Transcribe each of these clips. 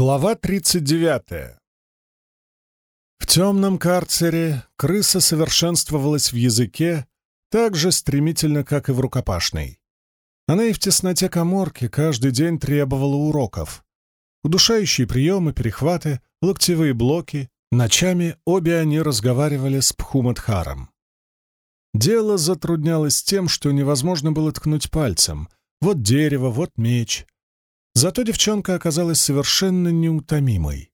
Глава 39. В темном карцере крыса совершенствовалась в языке так же стремительно, как и в рукопашной. Она и в тесноте коморки каждый день требовала уроков. Удушающие приемы, перехваты, локтевые блоки. Ночами обе они разговаривали с Пхумадхаром. Дело затруднялось тем, что невозможно было ткнуть пальцем. Вот дерево, вот меч — Зато девчонка оказалась совершенно неутомимой.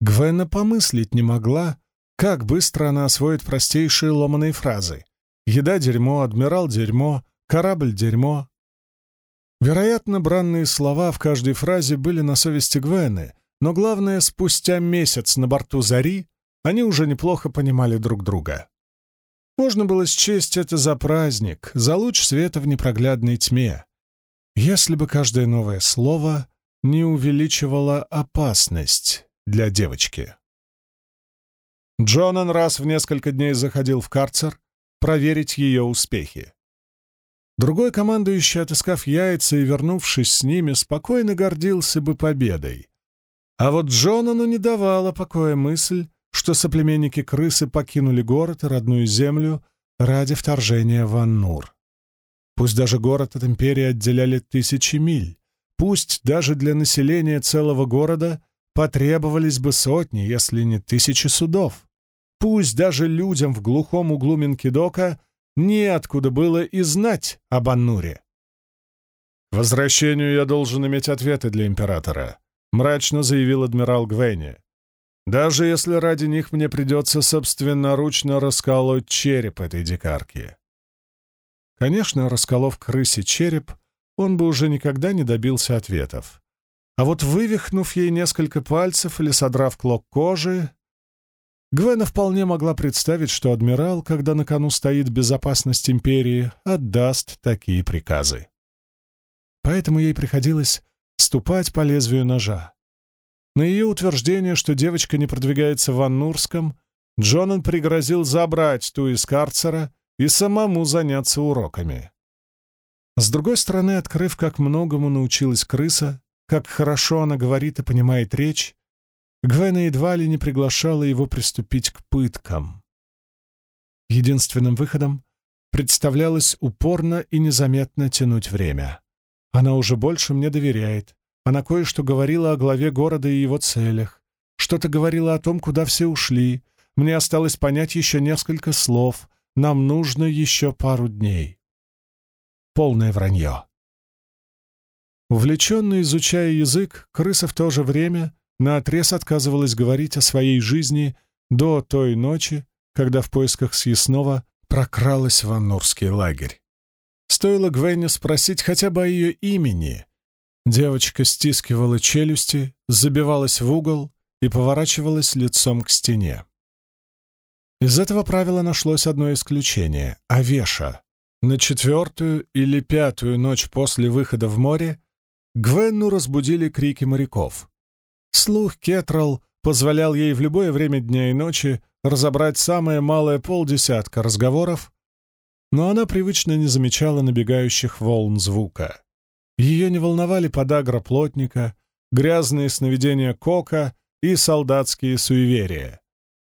Гвена помыслить не могла, как быстро она освоит простейшие ломаные фразы. «Еда — дерьмо», «Адмирал — дерьмо», «Корабль — дерьмо». Вероятно, бранные слова в каждой фразе были на совести Гвены, но главное, спустя месяц на борту «Зари» они уже неплохо понимали друг друга. Можно было счесть это за праздник, за луч света в непроглядной тьме, если бы каждое новое слово не увеличивало опасность для девочки. Джонан раз в несколько дней заходил в карцер проверить ее успехи. Другой командующий, отыскав яйца и вернувшись с ними, спокойно гордился бы победой. А вот Джонану не давала покоя мысль, что соплеменники-крысы покинули город и родную землю ради вторжения в Аннур. Пусть даже город от империи отделяли тысячи миль, пусть даже для населения целого города потребовались бы сотни, если не тысячи судов. Пусть даже людям в глухом углу Минкидока неоткуда было и знать об Аннуре. «Возвращению я должен иметь ответы для императора», — мрачно заявил адмирал Гвенни. «Даже если ради них мне придется собственноручно расколоть череп этой дикарки». Конечно, расколов крысе череп, он бы уже никогда не добился ответов. А вот вывихнув ей несколько пальцев или содрав клок кожи, Гвена вполне могла представить, что адмирал, когда на кону стоит безопасность империи, отдаст такие приказы. Поэтому ей приходилось ступать по лезвию ножа. На ее утверждение, что девочка не продвигается в Аннурском, Джонан пригрозил забрать ту из карцера и самому заняться уроками. С другой стороны, открыв, как многому научилась крыса, как хорошо она говорит и понимает речь, Гвена едва ли не приглашала его приступить к пыткам. Единственным выходом представлялось упорно и незаметно тянуть время. Она уже больше мне доверяет. Она кое-что говорила о главе города и его целях. Что-то говорила о том, куда все ушли. Мне осталось понять еще несколько слов, нам нужно еще пару дней. Полное вранье. Увлеченно изучая язык, крыса в то же время наотрез отказывалась говорить о своей жизни до той ночи, когда в поисках съестного прокралась в Аннурский лагерь. Стоило Гвенне спросить хотя бы о ее имени. Девочка стискивала челюсти, забивалась в угол и поворачивалась лицом к стене. Из этого правила нашлось одно исключение — Авеша. На четвертую или пятую ночь после выхода в море Гвенну разбудили крики моряков. Слух Кетрал позволял ей в любое время дня и ночи разобрать самое малое полдесятка разговоров, но она привычно не замечала набегающих волн звука. Ее не волновали подагра плотника, грязные сновидения кока и солдатские суеверия.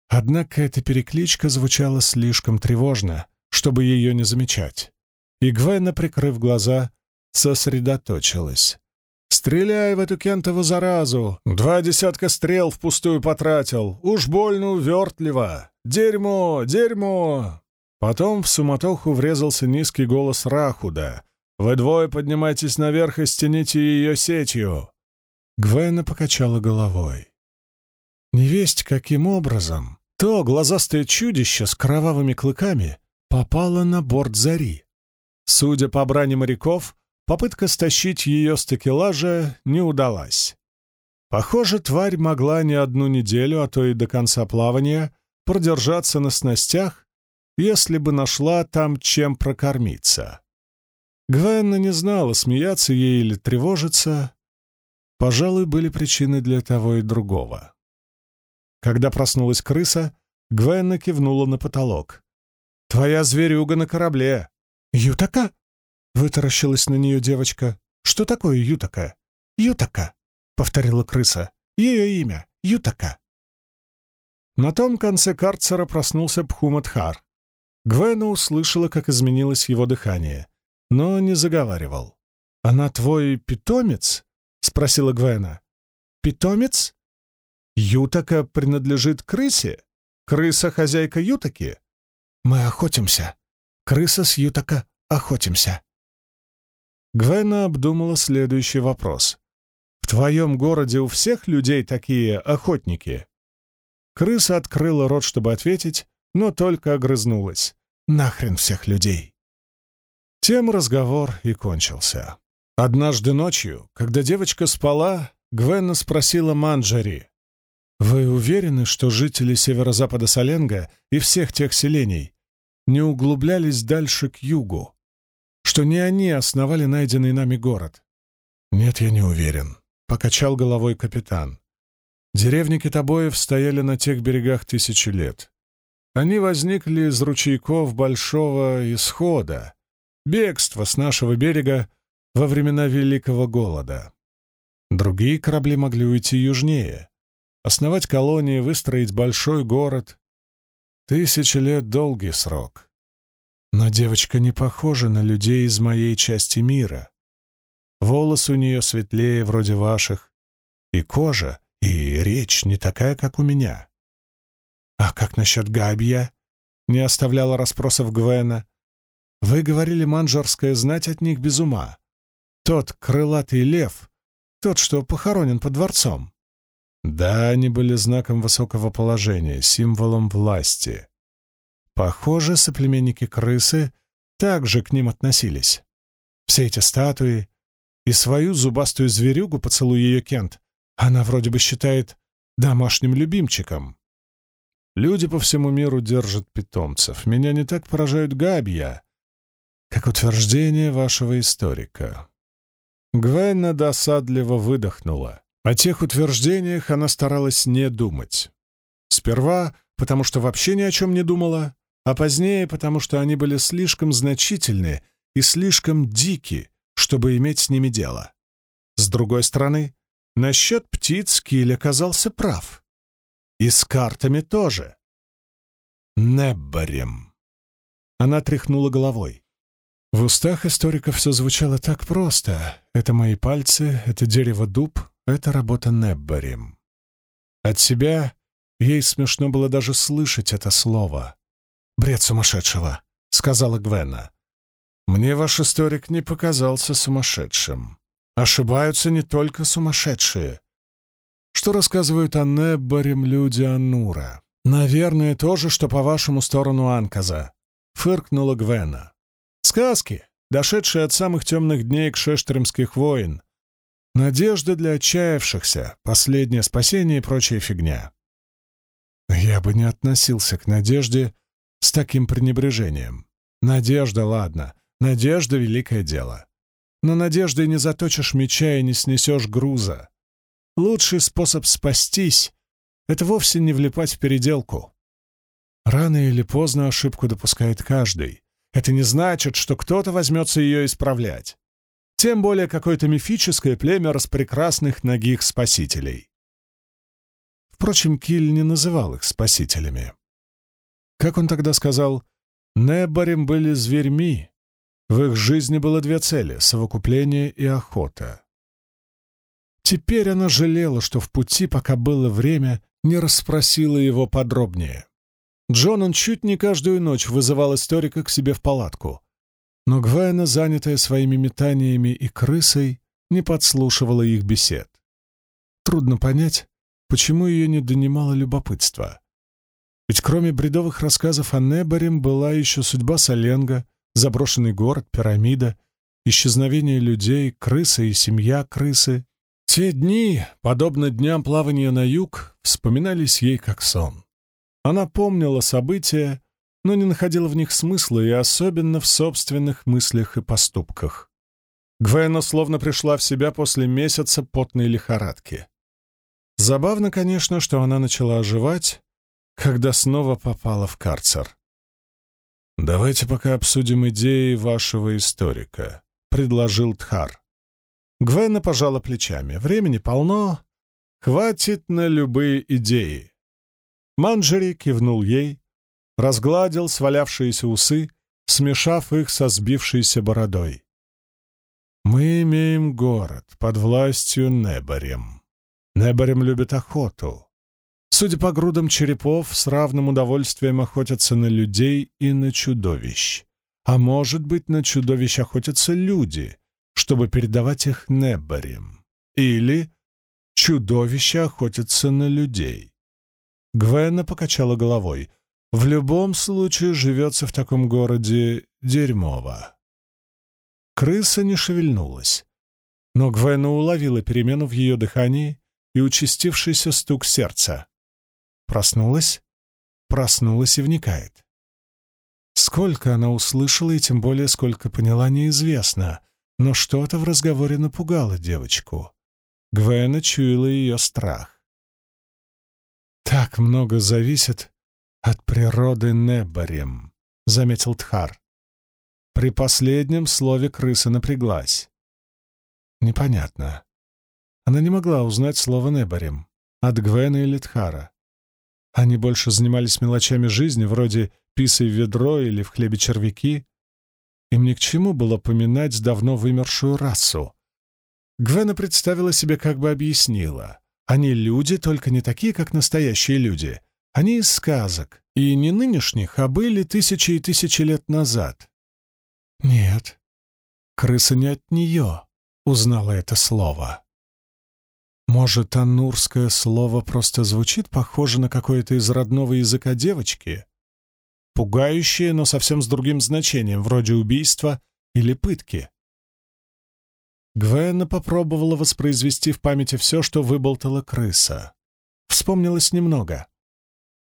Однако эта перекличка звучала слишком тревожно, чтобы ее не замечать. И Гвена, прикрыв глаза, сосредоточилась. «Стреляй в эту кентову заразу! Два десятка стрел впустую потратил! Уж больно увертливо! Дерьмо! Дерьмо!» Потом в суматоху врезался низкий голос Рахуда. «Вы двое поднимайтесь наверх и стяните ее сетью!» Гвена покачала головой. Невесть каким образом то глазастое чудище с кровавыми клыками попало на борт зари. Судя по брани моряков, попытка стащить ее с такелажа не удалась. Похоже, тварь могла не одну неделю, а то и до конца плавания, продержаться на снастях, если бы нашла там чем прокормиться. Гвенна не знала, смеяться ей или тревожиться. Пожалуй, были причины для того и другого. Когда проснулась крыса, Гвенна кивнула на потолок. «Твоя зверюга на корабле!» «Ютака?» — вытаращилась на нее девочка. «Что такое Ютака?» «Ютака!» — повторила крыса. Ее имя — Ютака. На том конце карцера проснулся Пхумадхар. Гвена услышала, как изменилось его дыхание, но не заговаривал. «Она твой питомец?» — спросила Гвена. «Питомец? Ютака принадлежит крысе? Крыса — хозяйка Ютаки?» «Мы охотимся. Крыса с Ютака охотимся». Гвена обдумала следующий вопрос. «В твоем городе у всех людей такие охотники?» Крыса открыла рот, чтобы ответить, но только огрызнулась. «Нахрен всех людей!» Тем разговор и кончился. Однажды ночью, когда девочка спала, Гвенна спросила Манджари. «Вы уверены, что жители северо-запада Саленга и всех тех селений не углублялись дальше к югу? Что не они основали найденный нами город?» «Нет, я не уверен», — покачал головой капитан. Деревни китобоев стояли на тех берегах тысячи лет. Они возникли из ручейков Большого Исхода, бегства с нашего берега во времена Великого Голода. Другие корабли могли уйти южнее, основать колонии, выстроить большой город. Тысячи лет — долгий срок. Но девочка не похожа на людей из моей части мира. Волосы у нее светлее, вроде ваших, и кожа и речь не такая, как у меня. А как насчет Габья? Не оставляла расспросов Гвена. Вы говорили, манжарская знать от них без ума. Тот крылатый лев, тот, что похоронен под дворцом. Да, они были знаком высокого положения, символом власти. Похоже, соплеменники крысы также к ним относились. Все эти статуи и свою зубастую зверюгу, поцелуй ее Кент, она вроде бы считает домашним любимчиком. Люди по всему миру держат питомцев. Меня не так поражают габья, как утверждение вашего историка. Гвенна досадливо выдохнула. О тех утверждениях она старалась не думать. Сперва, потому что вообще ни о чем не думала, а позднее, потому что они были слишком значительны и слишком дики, чтобы иметь с ними дело. С другой стороны, Насчет птиц Киль оказался прав. И с картами тоже. Неббарем. Она тряхнула головой. В устах историка все звучало так просто. Это мои пальцы, это дерево дуб, это работа Неббарем. От себя ей смешно было даже слышать это слово. «Бред сумасшедшего», — сказала Гвена. «Мне ваш историк не показался сумасшедшим. Ошибаются не только сумасшедшие. Что рассказывают о Неббарем люди Аннура? Наверное, то же, что по вашему сторону Анказа. Фыркнула Гвена. Сказки, дошедшие от самых темных дней к шештремских войн. Надежда для отчаявшихся, последнее спасение и прочая фигня. Я бы не относился к надежде с таким пренебрежением. Надежда, ладно, надежда — великое дело. Но надеждой не заточишь меча и не снесешь груза. Лучший способ спастись — это вовсе не влипать в переделку. Рано или поздно ошибку допускает каждый. Это не значит, что кто-то возьмется ее исправлять. Тем более какое-то мифическое племя распрекрасных ногих спасителей. Впрочем, Киль не называл их спасителями. Как он тогда сказал, Неборем были зверьми, в их жизни было две цели — совокупление и охота. Теперь она жалела, что в пути, пока было время, не расспросила его подробнее. Джонан чуть не каждую ночь вызывал историка к себе в палатку. Но Гвайна, занятая своими метаниями и крысой, не подслушивала их бесед. Трудно понять, почему ее не донимало любопытство. Ведь кроме бредовых рассказов о Неборем была еще судьба Соленга — заброшенный город, пирамида, исчезновение людей, крысы и семья крысы. Те дни, подобно дням плавания на юг, вспоминались ей как сон. Она помнила события, но не находила в них смысла и особенно в собственных мыслях и поступках. Гвена словно пришла в себя после месяца потной лихорадки. Забавно, конечно, что она начала оживать, когда снова попала в карцер. «Давайте пока обсудим идеи вашего историка», — предложил Тхар. Гвена пожала плечами. «Времени полно. Хватит на любые идеи. Манджери кивнул ей, разгладил свалявшиеся усы, смешав их со сбившейся бородой. «Мы имеем город под властью Неборем. Неборем любит охоту. Судя по грудам черепов, с равным удовольствием охотятся на людей и на чудовищ. А может быть, на чудовищ охотятся люди, чтобы передавать их Неборем. Или чудовища охотятся на людей. Гвена покачала головой. В любом случае живется в таком городе дерьмово. Крыса не шевельнулась. Но Гвена уловила перемену в ее дыхании и участившийся стук сердца. Проснулась, проснулась и вникает. Сколько она услышала и тем более сколько поняла, неизвестно, но что-то в разговоре напугало девочку. Гвена чуяла ее страх. Так много зависит «От природы Небарем», — заметил Тхар. При последнем слове крыса напряглась. Непонятно. Она не могла узнать слово Небарем от Гвена или Тхара. Они больше занимались мелочами жизни, вроде писай в ведро или в хлебе червяки. Им ни к чему было поминать давно вымершую расу. Гвена представила себе, как бы объяснила. Они люди, только не такие, как настоящие люди — они из сказок, и не нынешних, а были тысячи и тысячи лет назад. Нет, крыса не от нее узнала это слово. Может, аннурское слово просто звучит похоже на какое-то из родного языка девочки? Пугающее, но совсем с другим значением, вроде убийства или пытки. Гвена попробовала воспроизвести в памяти все, что выболтала крыса. Вспомнилось немного.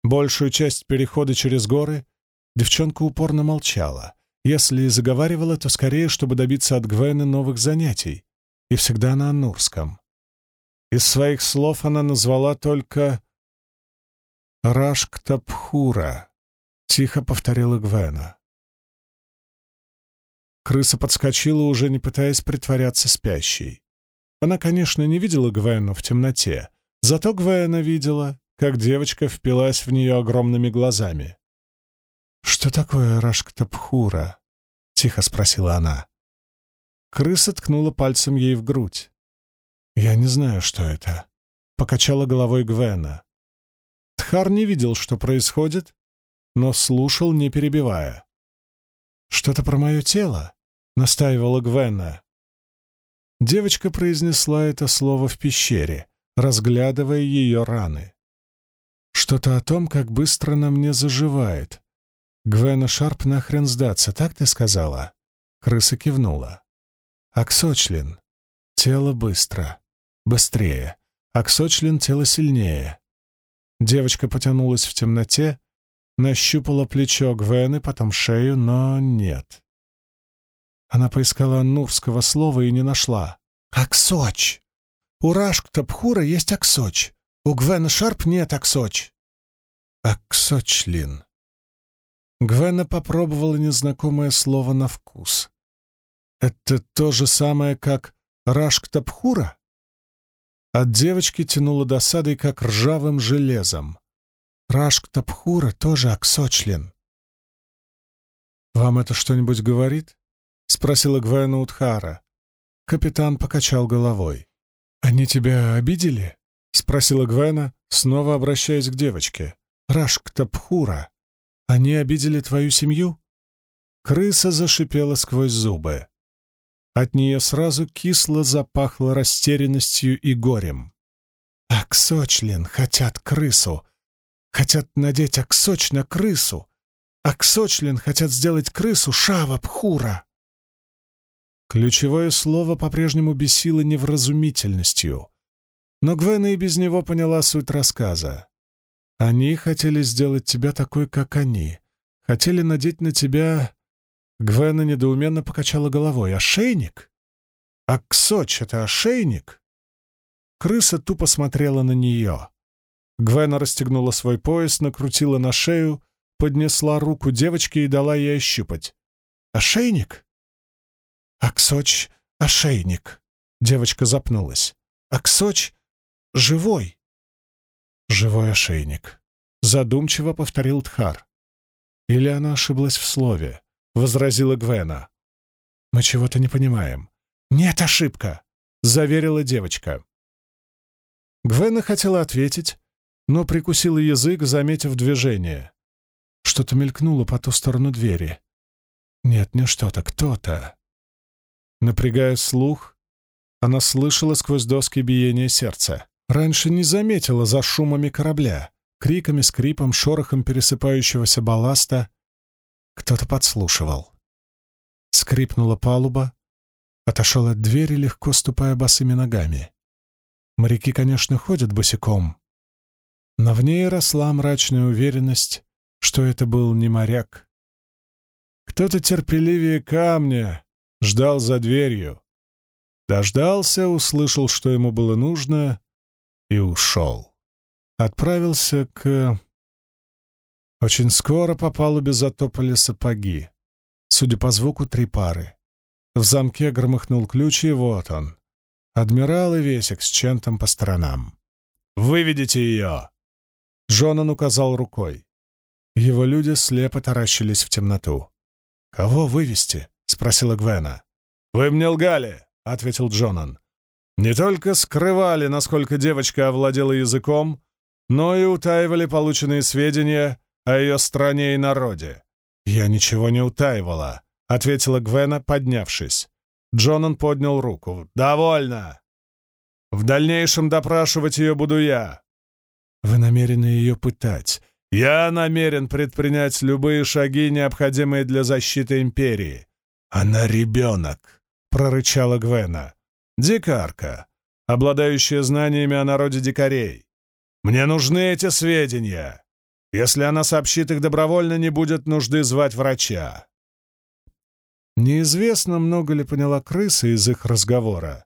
Большую часть перехода через горы девчонка упорно молчала. Если и заговаривала, то скорее, чтобы добиться от Гвены новых занятий, и всегда на аннурском. Из своих слов она назвала только «Рашктапхура», — тихо повторила Гвена. Крыса подскочила, уже не пытаясь притворяться спящей. Она, конечно, не видела Гвену в темноте, зато Гвена видела как девочка впилась в нее огромными глазами. «Что такое Рашктапхура?» — тихо спросила она. Крыса ткнула пальцем ей в грудь. «Я не знаю, что это», — покачала головой Гвена. Тхар не видел, что происходит, но слушал, не перебивая. «Что-то про мое тело?» — настаивала Гвена. Девочка произнесла это слово в пещере, разглядывая ее раны. Что-то о том, как быстро на мне заживает. Гвена Шарп нахрен сдаться, так ты сказала? Крыса кивнула. Аксочлин. Тело быстро. Быстрее. Аксочлин — тело сильнее. Девочка потянулась в темноте, нащупала плечо Гвены, потом шею, но нет. Она поискала нурского слова и не нашла. «Аксоч! У Рашк-Тапхура есть Аксоч. У Гвена Шарп нет Аксоч. Аксочлин. Гвена попробовала незнакомое слово на вкус. Это то же самое, как Рашк-Тапхура? От девочки тянуло досадой, как ржавым железом. Рашк-Тапхура тоже Аксочлин. «Вам это что-нибудь говорит?» — спросила Гвена Утхара. Капитан покачал головой. «Они тебя обидели?» — спросила Гвена, снова обращаясь к девочке. «Рашктапхура, они обидели твою семью?» Крыса зашипела сквозь зубы. От нее сразу кисло запахло растерянностью и горем. «Аксочлин хотят крысу! Хотят надеть Аксоч на крысу! Аксочлин хотят сделать крысу Шава-Пхура!» Ключевое слово по-прежнему бесило невразумительностью — но Гвена и без него поняла суть рассказа. Они хотели сделать тебя такой, как они. Хотели надеть на тебя... Гвена недоуменно покачала головой. «Ошейник? Аксоч — это ошейник?» Крыса тупо смотрела на нее. Гвена расстегнула свой пояс, накрутила на шею, поднесла руку девочке и дала ей ощупать. «Ошейник?» «Аксоч — ошейник», — девочка запнулась. «Аксоч живой!» «Живой ошейник», — задумчиво повторил Тхар. «Или она ошиблась в слове?» — возразила Гвена. «Мы чего-то не понимаем». «Нет, ошибка!» — заверила девочка. Гвена хотела ответить, но прикусила язык, заметив движение. Что-то мелькнуло по ту сторону двери. Нет, не что-то, кто-то. Напрягая слух, она слышала сквозь доски биение сердца. Раньше не заметила за шумами корабля, криками, скрипом, шорохом пересыпающегося балласта. Кто-то подслушивал. Скрипнула палуба, отошел от двери, легко ступая босыми ногами. Моряки, конечно, ходят босиком, но в ней росла мрачная уверенность, что это был не моряк. Кто-то терпеливее камня ждал за дверью. Дождался, услышал, что ему было нужно, и ушел. Отправился к... Очень скоро по палубе затопали сапоги. Судя по звуку, три пары. В замке громыхнул ключ, и вот он. Адмирал и Весик с Чентом по сторонам. «Выведите ее!» Джонан указал рукой. Его люди слепо таращились в темноту. «Кого вывести?» — спросила Гвена. «Вы мне лгали!» — ответил Джонан. «Не только скрывали, насколько девочка овладела языком, но и утаивали полученные сведения о ее стране и народе». «Я ничего не утаивала», — ответила Гвена, поднявшись. Джонан поднял руку. «Довольно! В дальнейшем допрашивать ее буду я». «Вы намерены ее пытать?» «Я намерен предпринять любые шаги, необходимые для защиты Империи». «Она ребенок», — прорычала Гвена. «Дикарка, обладающая знаниями о народе дикарей. Мне нужны эти сведения. Если она сообщит их добровольно, не будет нужды звать врача. Неизвестно, много ли поняла крыса из их разговора,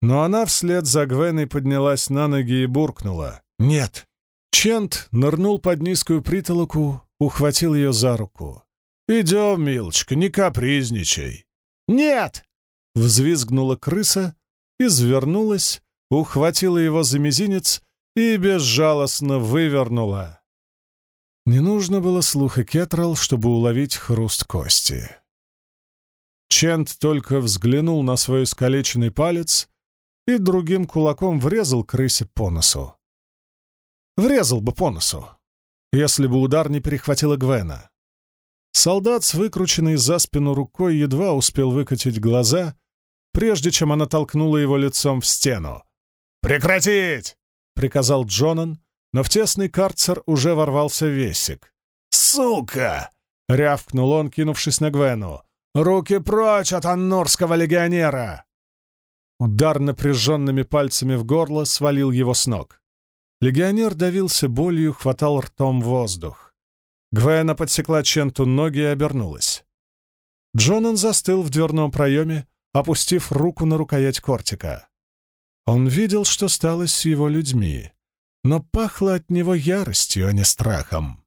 но она вслед за Гвеной поднялась на ноги и буркнула. «Нет!» Чент нырнул под низкую притолоку, ухватил ее за руку. «Идем, милочка, не капризничай!» «Нет!» — взвизгнула крыса, извернулась, ухватила его за мизинец и безжалостно вывернула. Не нужно было слуха Кетрал, чтобы уловить хруст кости. Чент только взглянул на свой искалеченный палец и другим кулаком врезал крысе по носу. Врезал бы по носу, если бы удар не перехватила Гвена. Солдат с выкрученной за спину рукой едва успел выкатить глаза, прежде чем она толкнула его лицом в стену. «Прекратить!» — приказал Джонан, но в тесный карцер уже ворвался весик. «Сука!» — рявкнул он, кинувшись на Гвену. «Руки прочь от аннорского легионера!» Удар напряженными пальцами в горло свалил его с ног. Легионер давился болью, хватал ртом воздух. Гвена подсекла Ченту ноги и обернулась. Джонан застыл в дверном проеме, опустив руку на рукоять кортика. Он видел, что стало с его людьми, но пахло от него яростью, а не страхом.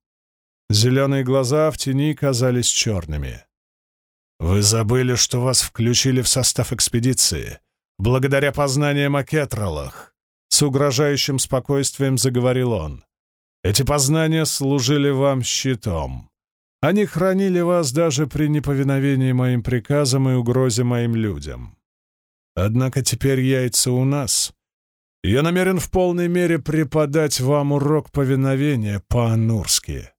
Зеленые глаза в тени казались черными. «Вы забыли, что вас включили в состав экспедиции, благодаря познаниям о кетралах», — с угрожающим спокойствием заговорил он. «Эти познания служили вам щитом. Они хранили вас даже при неповиновении моим приказам и угрозе моим людям. Однако теперь яйца у нас. Я намерен в полной мере преподать вам урок повиновения по-анурски».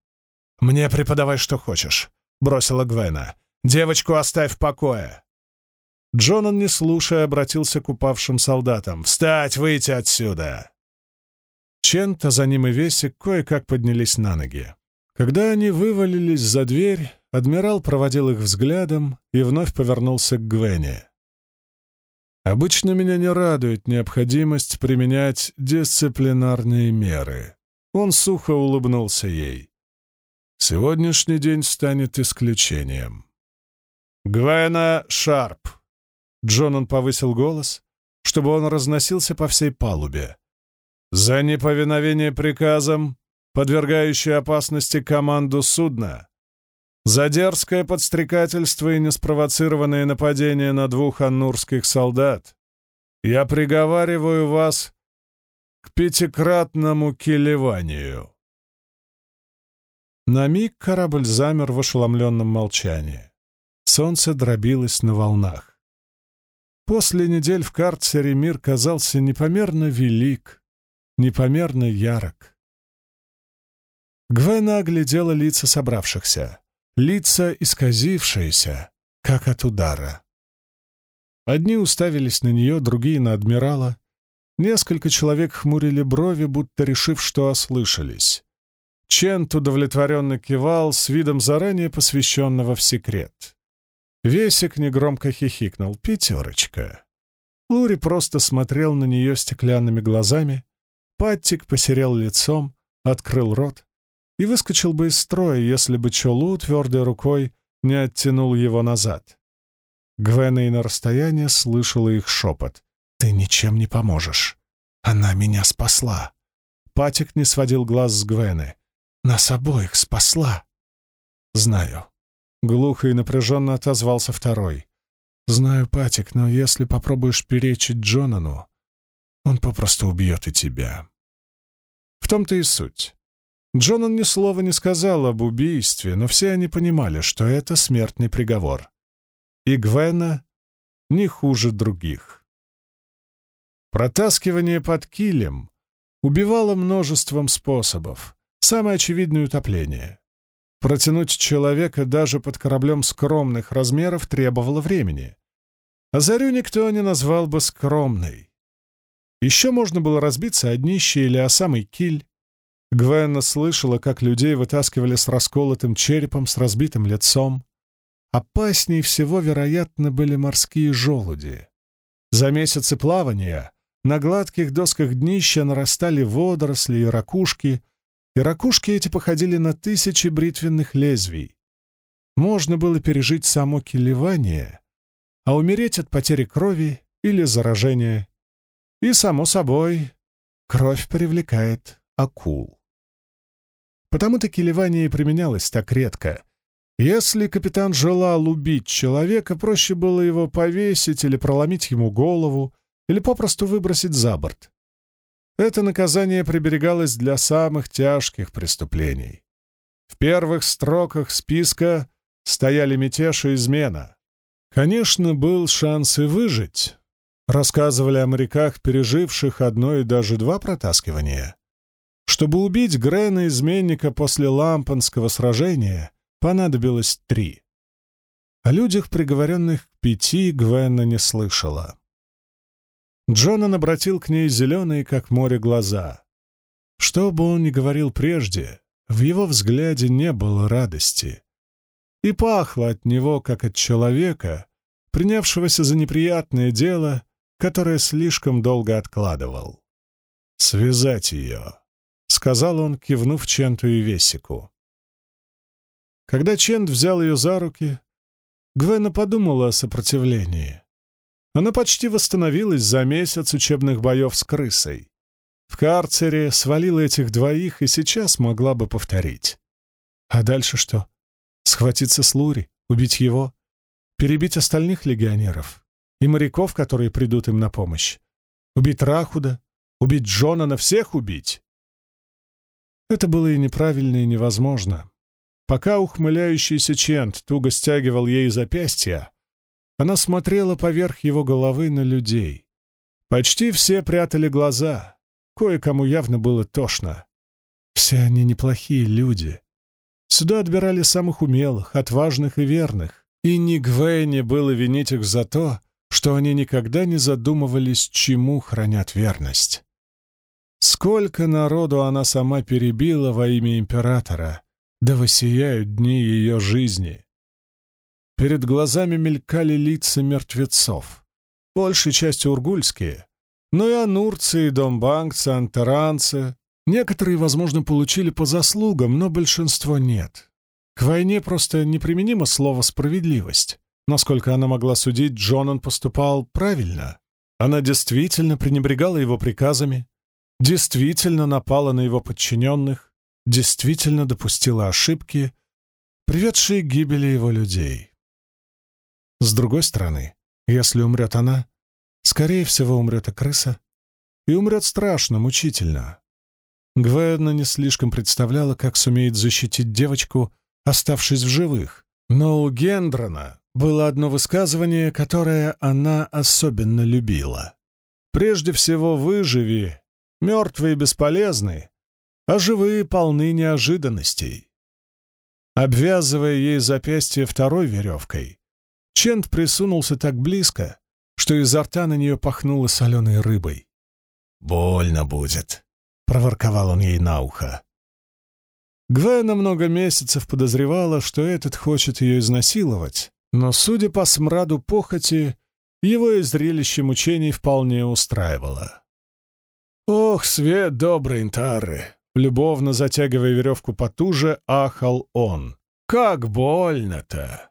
«Мне преподавай, что хочешь», — бросила Гвена. «Девочку оставь в покое!» Джонан, не слушая, обратился к упавшим солдатам. «Встать! Выйти отсюда!» Чент, а за ним и Весик кое-как поднялись на ноги. Когда они вывалились за дверь, адмирал проводил их взглядом и вновь повернулся к Гвене. «Обычно меня не радует необходимость применять дисциплинарные меры». Он сухо улыбнулся ей. «Сегодняшний день станет исключением». «Гвена Шарп!» Джонан повысил голос, чтобы он разносился по всей палубе. «За неповиновение приказам, подвергающее опасности команду судна, за дерзкое подстрекательство и неспровоцированное нападение на двух аннурских солдат, я приговариваю вас к пятикратному килеванию. На миг корабль замер в ошеломленном молчании. Солнце дробилось на волнах. После недель в карцере мир казался непомерно велик, непомерно ярок. Гвена оглядела лица собравшихся, лица исказившиеся, как от удара. Одни уставились на нее, другие — на адмирала. Несколько человек хмурили брови, будто решив, что ослышались. Чент удовлетворенно кивал с видом заранее посвященного в секрет. Весик негромко хихикнул. «Пятерочка». Лури просто смотрел на нее стеклянными глазами. Паттик посерел лицом, открыл рот и выскочил бы из строя, если бы Чолу твердой рукой не оттянул его назад. Гвена и на расстоянии слышала их шепот. «Ты ничем не поможешь. Она меня спасла». Патик не сводил глаз с Гвены. Нас обоих спасла. Знаю. Глухо и напряженно отозвался второй. Знаю, Патик, но если попробуешь перечить Джонану, он попросту убьет и тебя. В том-то и суть. Джонан ни слова не сказал об убийстве, но все они понимали, что это смертный приговор. И Гвена не хуже других. Протаскивание под килем убивало множеством способов. Самое очевидное утопление. Протянуть человека даже под кораблем скромных размеров требовало времени. А зарю никто не назвал бы скромной. Еще можно было разбиться о днище или о самый киль. Гвенна слышала, как людей вытаскивали с расколотым черепом, с разбитым лицом. Опасней всего, вероятно, были морские желуди. За месяцы плавания на гладких досках днища нарастали водоросли и ракушки — и ракушки эти походили на тысячи бритвенных лезвий. Можно было пережить само килевание, а умереть от потери крови или заражения. И, само собой, кровь привлекает акул. Потому-то килевание и применялось так редко. Если капитан желал убить человека, проще было его повесить или проломить ему голову, или попросту выбросить за борт. Это наказание приберегалось для самых тяжких преступлений. В первых строках списка стояли мятеж и измена. Конечно, был шанс и выжить. Рассказывали о моряках, переживших одно и даже два протаскивания. Чтобы убить Грена-изменника после Лампанского сражения, понадобилось три. О людях, приговоренных к пяти, Гвенна не слышала. Джонан обратил к ней зеленые, как море, глаза. Что бы он ни говорил прежде, в его взгляде не было радости. И пахло от него, как от человека, принявшегося за неприятное дело, которое слишком долго откладывал. «Связать ее», — сказал он, кивнув Ченту и Весику. Когда Чент взял ее за руки, Гвена подумала о сопротивлении. Она почти восстановилась за месяц учебных боев с крысой. В карцере свалила этих двоих и сейчас могла бы повторить. А дальше что? Схватиться с Лури, убить его, перебить остальных легионеров и моряков, которые придут им на помощь, убить Рахуда, убить Джона, на всех убить? Это было и неправильно, и невозможно. Пока ухмыляющийся Чент туго стягивал ей запястья, она смотрела поверх его головы на людей. Почти все прятали глаза. Кое-кому явно было тошно. Все они неплохие люди. Сюда отбирали самых умелых, отважных и верных. И ни Гвейне было винить их за то, что они никогда не задумывались, чему хранят верность. Сколько народу она сама перебила во имя императора, да воссияют дни ее жизни. Перед глазами мелькали лица мертвецов, большей частью ургульские, но и анурцы, и домбангцы, антаранцы. Некоторые, возможно, получили по заслугам, но большинство нет. К войне просто неприменимо слово «справедливость». Насколько она могла судить, Джонан поступал правильно. Она действительно пренебрегала его приказами, действительно напала на его подчиненных, действительно допустила ошибки, приведшие к гибели его людей. С другой стороны, если умрет она, скорее всего умрет и крыса, и умрет страшно, мучительно. Гвенна не слишком представляла, как сумеет защитить девочку, оставшись в живых. Но у Гендрона было одно высказывание, которое она особенно любила. «Прежде всего выживи, мертвые бесполезны, а живые полны неожиданностей». Обвязывая ей запястье второй веревкой, Чент присунулся так близко, что изо рта на нее пахнуло соленой рыбой. «Больно будет», — проворковал он ей на ухо. Гвена много месяцев подозревала, что этот хочет ее изнасиловать, но, судя по смраду похоти, его и зрелище мучений вполне устраивало. «Ох, свет добрый, Интары!» Любовно затягивая веревку потуже, ахал он. «Как больно-то!»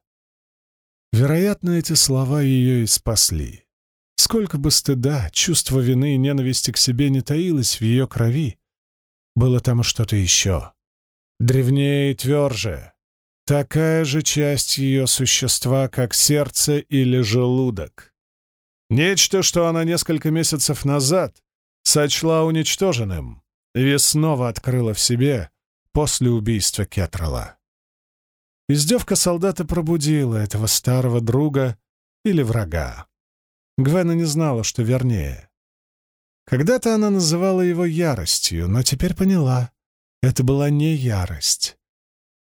Вероятно, эти слова ее и спасли. Сколько бы стыда, чувства вины и ненависти к себе не таилось в ее крови, было там что-то еще. Древнее и тверже. Такая же часть ее существа, как сердце или желудок. Нечто, что она несколько месяцев назад сочла уничтоженным, снова открыла в себе после убийства Кетрала. Издевка солдата пробудила этого старого друга или врага. Гвена не знала, что вернее. Когда-то она называла его яростью, но теперь поняла — это была не ярость.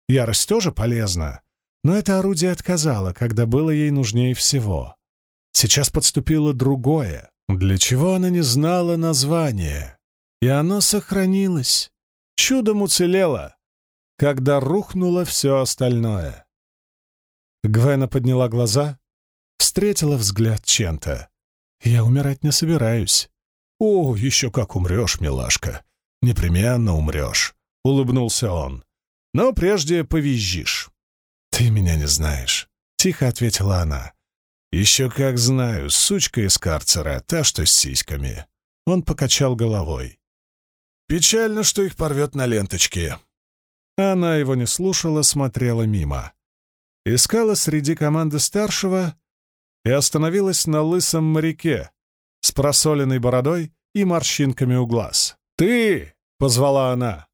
Ярость тоже полезна, но это орудие отказало, когда было ей нужнее всего. Сейчас подступило другое, для чего она не знала названия. И оно сохранилось, чудом уцелело, когда рухнуло все остальное. Гвена подняла глаза встретила взгляд Чента. «Я умирать не собираюсь». «О, еще как умрешь, милашка! Непременно умрешь!» — улыбнулся он. «Но прежде повизжишь». «Ты меня не знаешь», — тихо ответила она. «Еще как знаю, сучка из карцера, та, что с сиськами». Он покачал головой. «Печально, что их порвет на ленточке». Она его не слушала, смотрела мимо. Искала среди команды старшего и остановилась на лысом моряке с просоленной бородой и морщинками у глаз. «Ты!» — позвала она.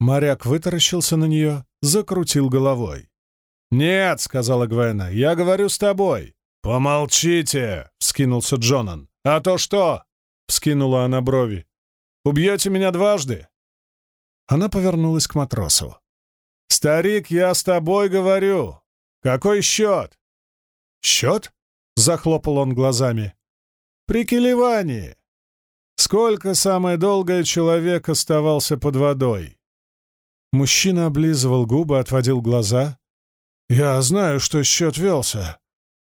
Моряк вытаращился на нее, закрутил головой. «Нет», — сказала Гвена, — «я говорю с тобой». «Помолчите!» — вскинулся Джонан. «А то что?» — вскинула она брови. «Убьете меня дважды?» Она повернулась к матросу. «Старик, я с тобой говорю. Какой счет?» «Счет?» — захлопал он глазами. «При келевании! Сколько самое долгое человек оставался под водой?» Мужчина облизывал губы, отводил глаза. «Я знаю, что счет велся.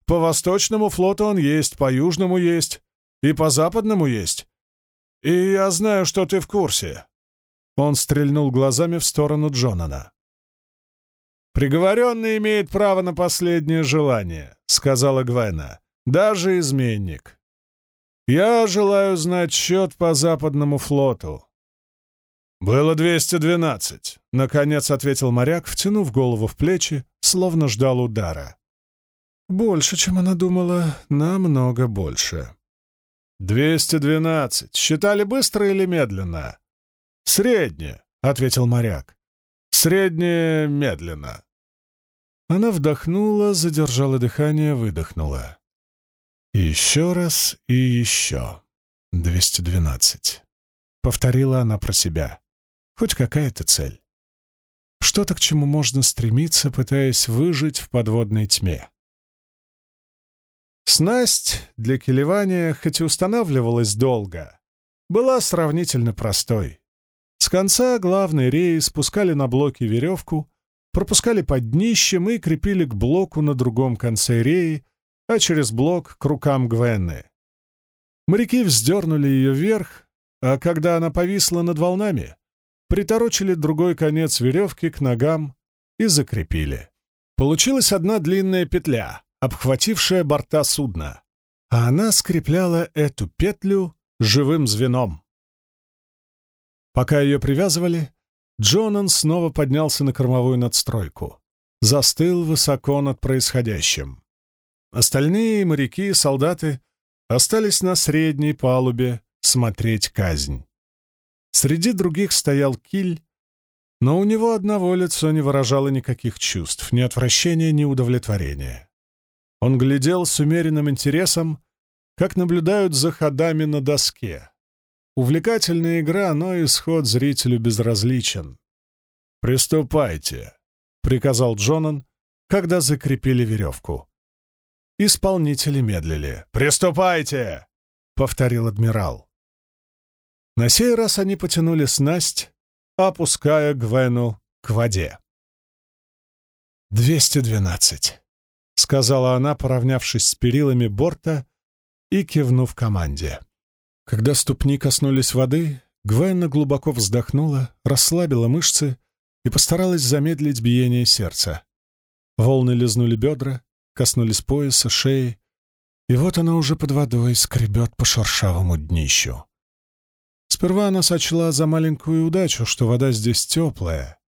По Восточному флоту он есть, по Южному есть, и по Западному есть. И я знаю, что ты в курсе». Он стрельнул глазами в сторону Джонана. «Приговоренный имеет право на последнее желание», — сказала Гвена. «Даже изменник. Я желаю знать счет по Западному флоту». «Было 212», — наконец ответил моряк, втянув голову в плечи, словно ждал удара. «Больше, чем она думала, намного больше». «Двести двенадцать. Считали быстро или медленно?» «Среднее», — ответил моряк. «Среднее медленно». Она вдохнула, задержала дыхание, выдохнула. еще раз и еще. 212. Повторила она про себя. Хоть какая-то цель. Что-то, к чему можно стремиться, пытаясь выжить в подводной тьме. Снасть для келевания, хоть и устанавливалась долго, была сравнительно простой. С конца главной реи спускали на блоки веревку, пропускали под днищем и крепили к блоку на другом конце реи, а через блок — к рукам Гвенны. Моряки вздернули ее вверх, а когда она повисла над волнами, приторочили другой конец веревки к ногам и закрепили. Получилась одна длинная петля, обхватившая борта судна, а она скрепляла эту петлю живым звеном. Пока ее привязывали, Джонан снова поднялся на кормовую надстройку. Застыл высоко над происходящим. Остальные моряки и солдаты остались на средней палубе смотреть казнь. Среди других стоял Киль, но у него одного лицо не выражало никаких чувств, ни отвращения, ни удовлетворения. Он глядел с умеренным интересом, как наблюдают за ходами на доске. Увлекательная игра, но исход зрителю безразличен. «Приступайте», — приказал Джонан, когда закрепили веревку. Исполнители медлили. «Приступайте!» — повторил адмирал. На сей раз они потянули снасть, опуская Гвену к воде. «Двести двенадцать», — сказала она, поравнявшись с перилами борта и кивнув команде. Когда ступни коснулись воды, Гвена глубоко вздохнула, расслабила мышцы и постаралась замедлить биение сердца. Волны лизнули бедра, коснулись пояса, шеи, и вот она уже под водой скребет по шершавому днищу. Сперва она сочла за маленькую удачу, что вода здесь теплая.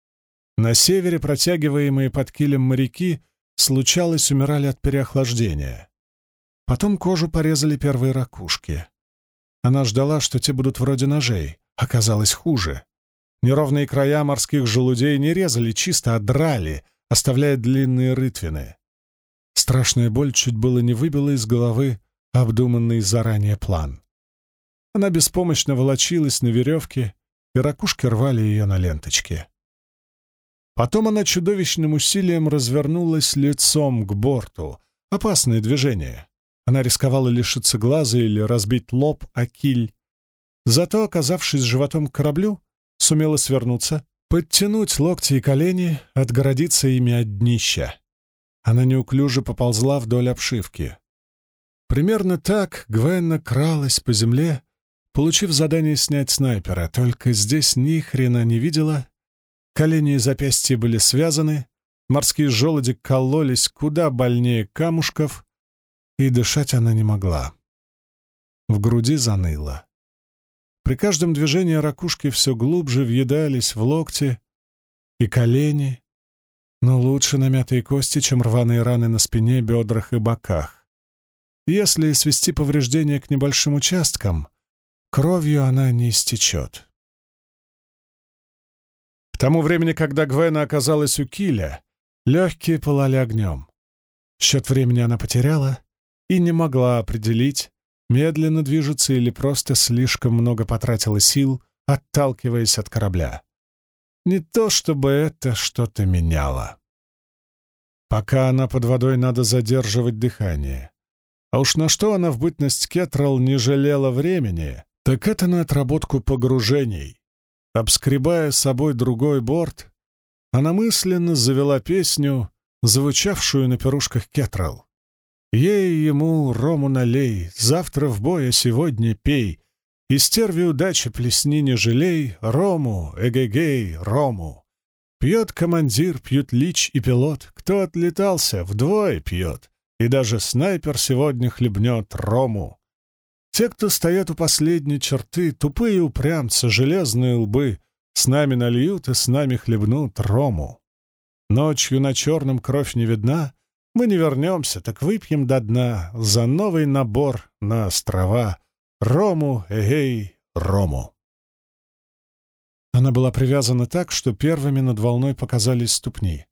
На севере протягиваемые под килем моряки случалось умирали от переохлаждения. Потом кожу порезали первые ракушки. Она ждала, что те будут вроде ножей. Оказалось хуже. Неровные края морских желудей не резали, чисто отдрали, оставляя длинные рытвины. Страшная боль чуть было не выбила из головы обдуманный заранее план. Она беспомощно волочилась на веревке, и ракушки рвали ее на ленточке. Потом она чудовищным усилием развернулась лицом к борту. Опасное движение. Она рисковала лишиться глаза или разбить лоб о киль. Зато, оказавшись животом к кораблю, сумела свернуться, подтянуть локти и колени, отгородиться ими от днища. Она неуклюже поползла вдоль обшивки. Примерно так Гвенна кралась по земле, Получив задание снять снайпера, только здесь ни хрена не видела. Колени и запястья были связаны, морские желуди кололись куда больнее камушков, и дышать она не могла. В груди заныло. При каждом движении ракушки все глубже въедались в локти и колени, но лучше намятые кости, чем рваные раны на спине, бедрах и боках. Если свести повреждения к небольшим участкам, Кровью она не истечет. К тому времени, когда Гвена оказалась у Киля, легкие пылали огнем. Счет времени она потеряла и не могла определить, медленно движется или просто слишком много потратила сил, отталкиваясь от корабля. Не то чтобы это что-то меняло. Пока она под водой, надо задерживать дыхание. А уж на что она в бытность Кетрал не жалела времени, так это на отработку погружений. Обскребая собой другой борт, она мысленно завела песню, звучавшую на пирушках Кетрал. Ей ему рому налей, завтра в бой, а сегодня пей. И стерви удачи плесни не жалей, рому, эгегей, рому. Пьет командир, пьют лич и пилот, кто отлетался, вдвое пьет. И даже снайпер сегодня хлебнет рому. Те, кто стоят у последней черты, тупые упрямцы, железные лбы, с нами нальют и с нами хлебнут рому. Ночью на черном кровь не видна, мы не вернемся, так выпьем до дна за новый набор на острова. Рому, эгей, рому. Она была привязана так, что первыми над волной показались ступни,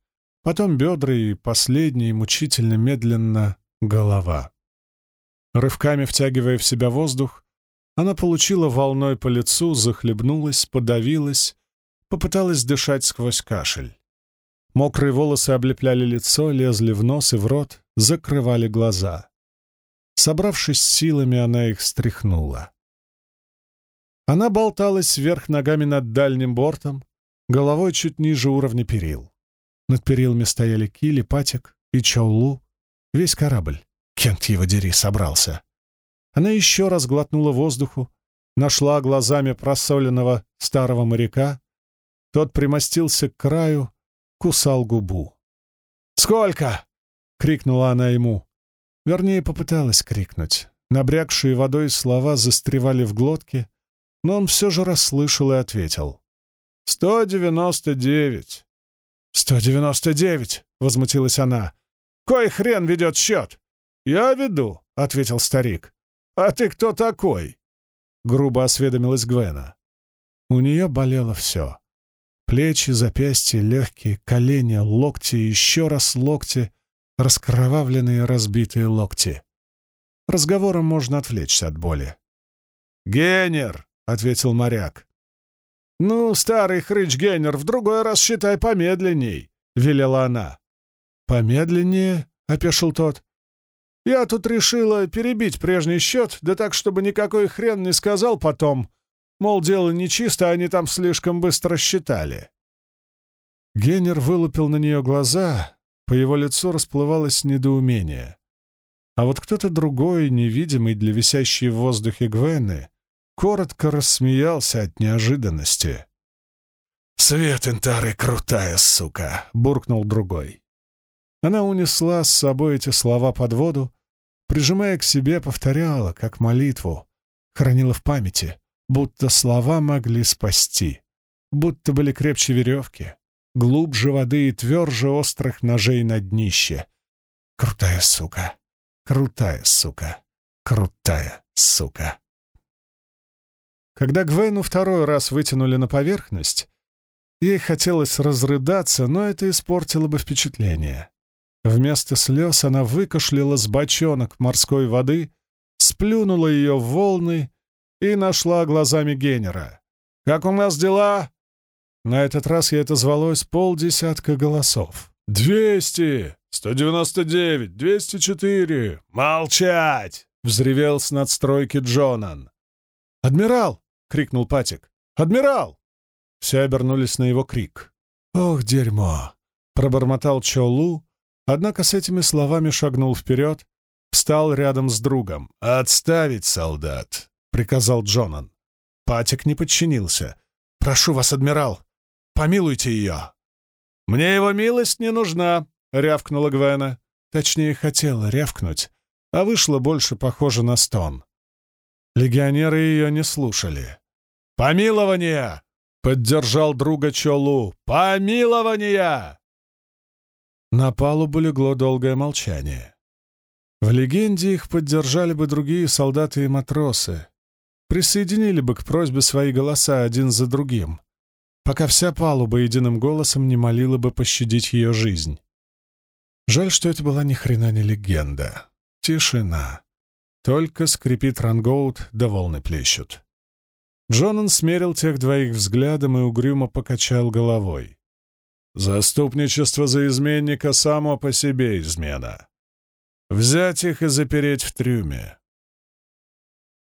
потом бедра и последний, мучительно медленно, голова. Рывками втягивая в себя воздух, она получила волной по лицу, захлебнулась, подавилась, попыталась дышать сквозь кашель. Мокрые волосы облепляли лицо, лезли в нос и в рот, закрывали глаза. Собравшись силами, она их стряхнула. Она болталась вверх ногами над дальним бортом, головой чуть ниже уровня перил. Над перилами стояли кили, патик и чаулу, весь корабль. Кент его дери собрался. Она еще раз глотнула воздуху, нашла глазами просоленного старого моряка. Тот примостился к краю, кусал губу. «Сколько?» — крикнула она ему. Вернее, попыталась крикнуть. Набрякшие водой слова застревали в глотке, но он все же расслышал и ответил. «Сто девяносто девять». «Сто девяносто девять!» — возмутилась она. «Кой хрен ведет счет?» «Я веду», — ответил старик. «А ты кто такой?» — грубо осведомилась Гвена. У нее болело все. Плечи, запястья, легкие, колени, локти, еще раз локти, раскровавленные разбитые локти. Разговором можно отвлечься от боли. «Генер!» — ответил моряк. «Ну, старый хрыч Генер, в другой раз считай помедленней», — велела она. «Помедленнее?» — опешил тот. «Я тут решила перебить прежний счет, да так, чтобы никакой хрен не сказал потом. Мол, дело нечисто, они там слишком быстро считали». Генер вылупил на нее глаза, по его лицу расплывалось недоумение. А вот кто-то другой, невидимый для висящей в воздухе Гвены, коротко рассмеялся от неожиданности. «Свет Интары крутая, сука!» — буркнул другой. Она унесла с собой эти слова под воду, прижимая к себе, повторяла, как молитву, хранила в памяти, будто слова могли спасти, будто были крепче веревки, глубже воды и тверже острых ножей на днище. Крутая сука, крутая сука, крутая сука. Когда Гвену второй раз вытянули на поверхность, ей хотелось разрыдаться, но это испортило бы впечатление. Вместо слез она выкашляла с бочонок морской воды, сплюнула ее в волны и нашла глазами Генера. «Как у нас дела?» На этот раз ей это звалось полдесятка голосов. «Двести! Сто девяносто девять! Двести четыре! Молчать!» — взревел с надстройки Джонан. «Адмирал!» — крикнул Патик. «Адмирал!» Все обернулись на его крик. «Ох, дерьмо!» — пробормотал Чолу, однако с этими словами шагнул вперед, встал рядом с другом. «Отставить, солдат!» — приказал Джонан. Патик не подчинился. «Прошу вас, адмирал, помилуйте ее!» «Мне его милость не нужна!» — рявкнула Гвена. Точнее, хотела рявкнуть, а вышло больше похоже на стон. Легионеры ее не слушали. «Помилование!» — поддержал друга Чолу. «Помилование!» На палубу легло долгое молчание. В легенде их поддержали бы другие солдаты и матросы, присоединили бы к просьбе свои голоса один за другим, пока вся палуба единым голосом не молила бы пощадить ее жизнь. Жаль, что это была ни хрена не легенда. Тишина. Только скрипит рангоут, да волны плещут. Джонан смерил тех двоих взглядом и угрюмо покачал головой. «Заступничество за изменника само по себе измена. Взять их и запереть в трюме».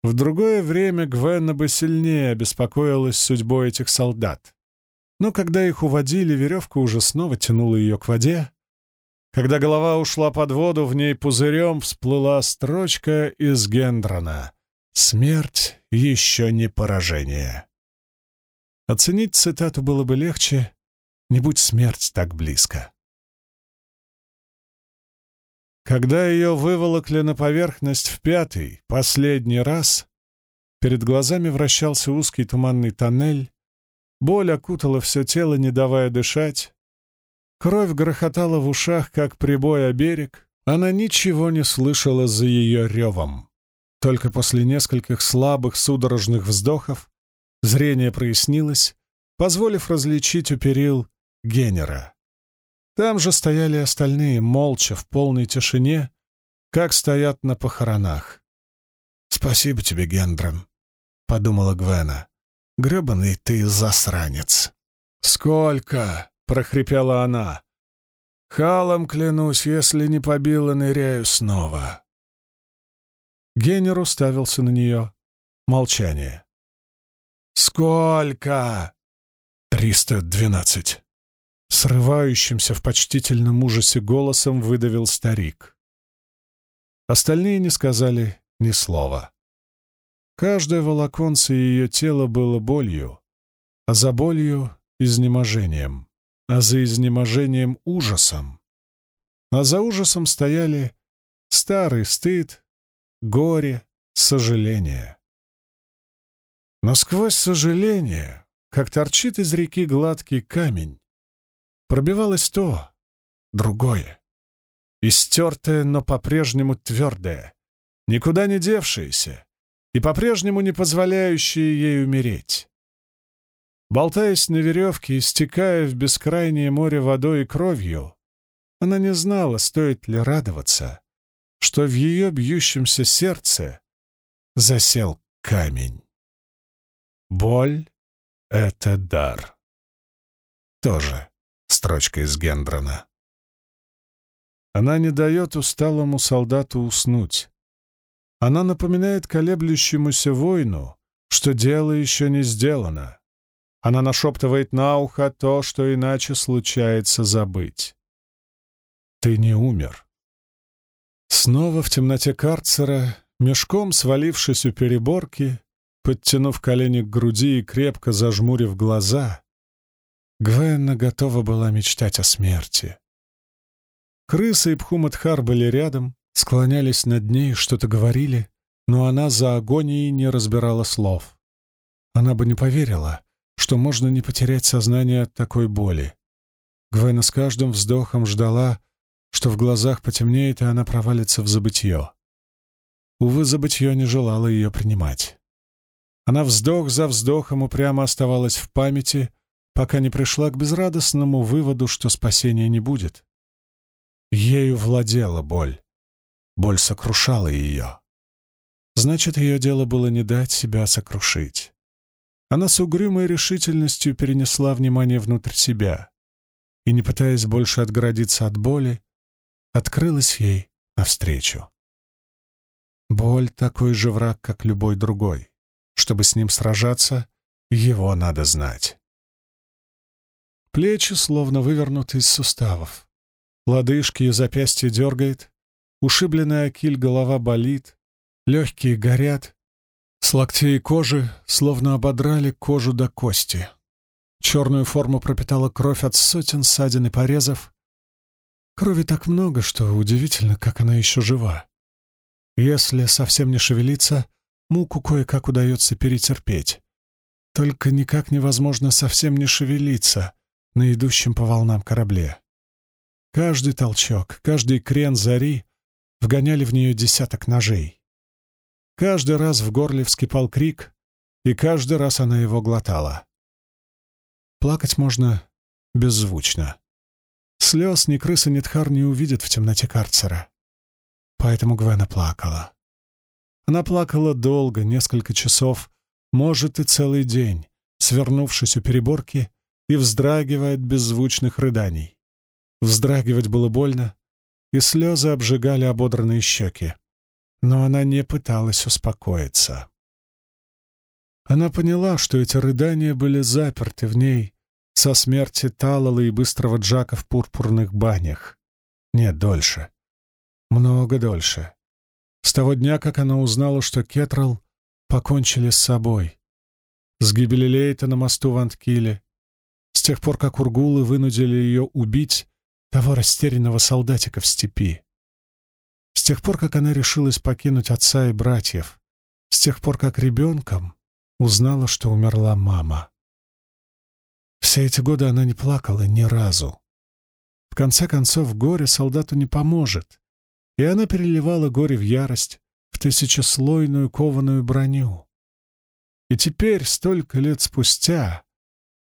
В другое время Гвенна бы сильнее обеспокоилась судьбой этих солдат. Но когда их уводили, веревка уже снова тянула ее к воде, когда голова ушла под воду, в ней пузырем всплыла строчка из Гендрона «Смерть еще не поражение». Оценить цитату было бы легче, не будь смерть так близко. Когда ее выволокли на поверхность в пятый, последний раз, перед глазами вращался узкий туманный тоннель, боль окутала все тело, не давая дышать, Кровь грохотала в ушах, как прибой о берег. Она ничего не слышала за ее ревом. Только после нескольких слабых судорожных вздохов зрение прояснилось, позволив различить у перил Генера. Там же стояли остальные, молча, в полной тишине, как стоят на похоронах. «Спасибо тебе, Гендрон», — подумала Гвена. «Гребаный ты засранец». «Сколько?» прохрипела она. «Халом клянусь, если не побила, ныряю снова». Генер уставился на нее. Молчание. «Сколько?» «Триста двенадцать». Срывающимся в почтительном ужасе голосом выдавил старик. Остальные не сказали ни слова. Каждое волоконце ее тела было болью, а за болью — изнеможением а за изнеможением — ужасом. А за ужасом стояли старый стыд, горе, сожаление. Но сквозь сожаление, как торчит из реки гладкий камень, пробивалось то, другое, истертое, но по-прежнему твердое, никуда не девшееся, и по-прежнему не позволяющие ей умереть. Болтаясь на веревке, истекая в бескрайнее море водой и кровью, она не знала, стоит ли радоваться, что в ее бьющемся сердце засел камень. Боль — это дар. Тоже строчка из Гендрона. Она не дает усталому солдату уснуть. Она напоминает колеблющемуся воину, что дело еще не сделано. Она нашептывает на ухо то, что иначе случается забыть. Ты не умер. Снова в темноте карцера, мешком свалившись у переборки, подтянув колени к груди и крепко зажмурив глаза, Гвенна готова была мечтать о смерти. Крысы и Пхумадхар были рядом, склонялись над ней, что-то говорили, но она за агонией не разбирала слов. Она бы не поверила, что можно не потерять сознание от такой боли. Гвена с каждым вздохом ждала, что в глазах потемнеет, и она провалится в забытье. Увы, забытье не желало ее принимать. Она вздох за вздохом упрямо оставалась в памяти, пока не пришла к безрадостному выводу, что спасения не будет. Ею владела боль. Боль сокрушала ее. Значит, ее дело было не дать себя сокрушить. Она с угрюмой решительностью перенесла внимание внутрь себя и, не пытаясь больше отгородиться от боли, открылась ей навстречу. Боль — такой же враг, как любой другой. Чтобы с ним сражаться, его надо знать. Плечи словно вывернуты из суставов. Лодыжки и запястья дергает, ушибленная киль голова болит, легкие горят, с локтей кожи словно ободрали кожу до кости. Черную форму пропитала кровь от сотен ссадин и порезов. Крови так много, что удивительно, как она еще жива. Если совсем не шевелиться, муку кое-как удается перетерпеть. Только никак невозможно совсем не шевелиться, на идущем по волнам корабле. Каждый толчок, каждый крен зари вгоняли в нее десяток ножей. Каждый раз в горле вскипал крик, и каждый раз она его глотала. Плакать можно беззвучно. Слез ни крыса, ни тхар не увидят в темноте карцера. Поэтому Гвена плакала. Она плакала долго, несколько часов, может и целый день, свернувшись у переборки и вздрагивая от беззвучных рыданий. Вздрагивать было больно, и слезы обжигали ободранные щеки. Но она не пыталась успокоиться. Она поняла, что эти рыдания были заперты в ней со смерти Талала и быстрого Джака в пурпурных банях. Нет, дольше. Много дольше. С того дня, как она узнала, что Кетрал покончили с собой. С гибели Лейта на мосту в Анткиле, с тех пор, как ургулы вынудили ее убить того растерянного солдатика в степи. С тех пор, как она решилась покинуть отца и братьев. С тех пор, как ребенком узнала, что умерла мама. Все эти годы она не плакала ни разу. В конце концов, горе солдату не поможет, и она переливала горе в ярость, в тысячеслойную кованую броню. И теперь, столько лет спустя,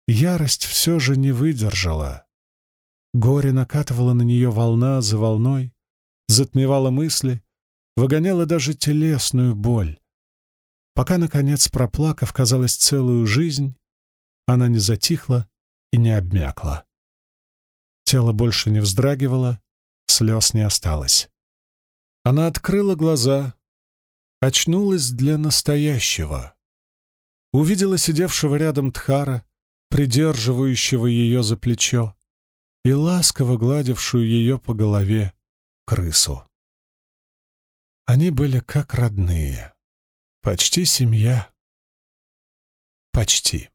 Ярость все же не выдержала. Горе накатывало на нее волна за волной, затмевало мысли, выгоняло даже телесную боль. Пока, наконец, проплакав, казалось, целую жизнь, она не затихла и не обмякла. Тело больше не вздрагивало, слез не осталось. Она открыла глаза, очнулась для настоящего. Увидела сидевшего рядом Тхара, придерживающего ее за плечо, и ласково гладившую ее по голове крысу. Они были как родные, почти семья. Почти.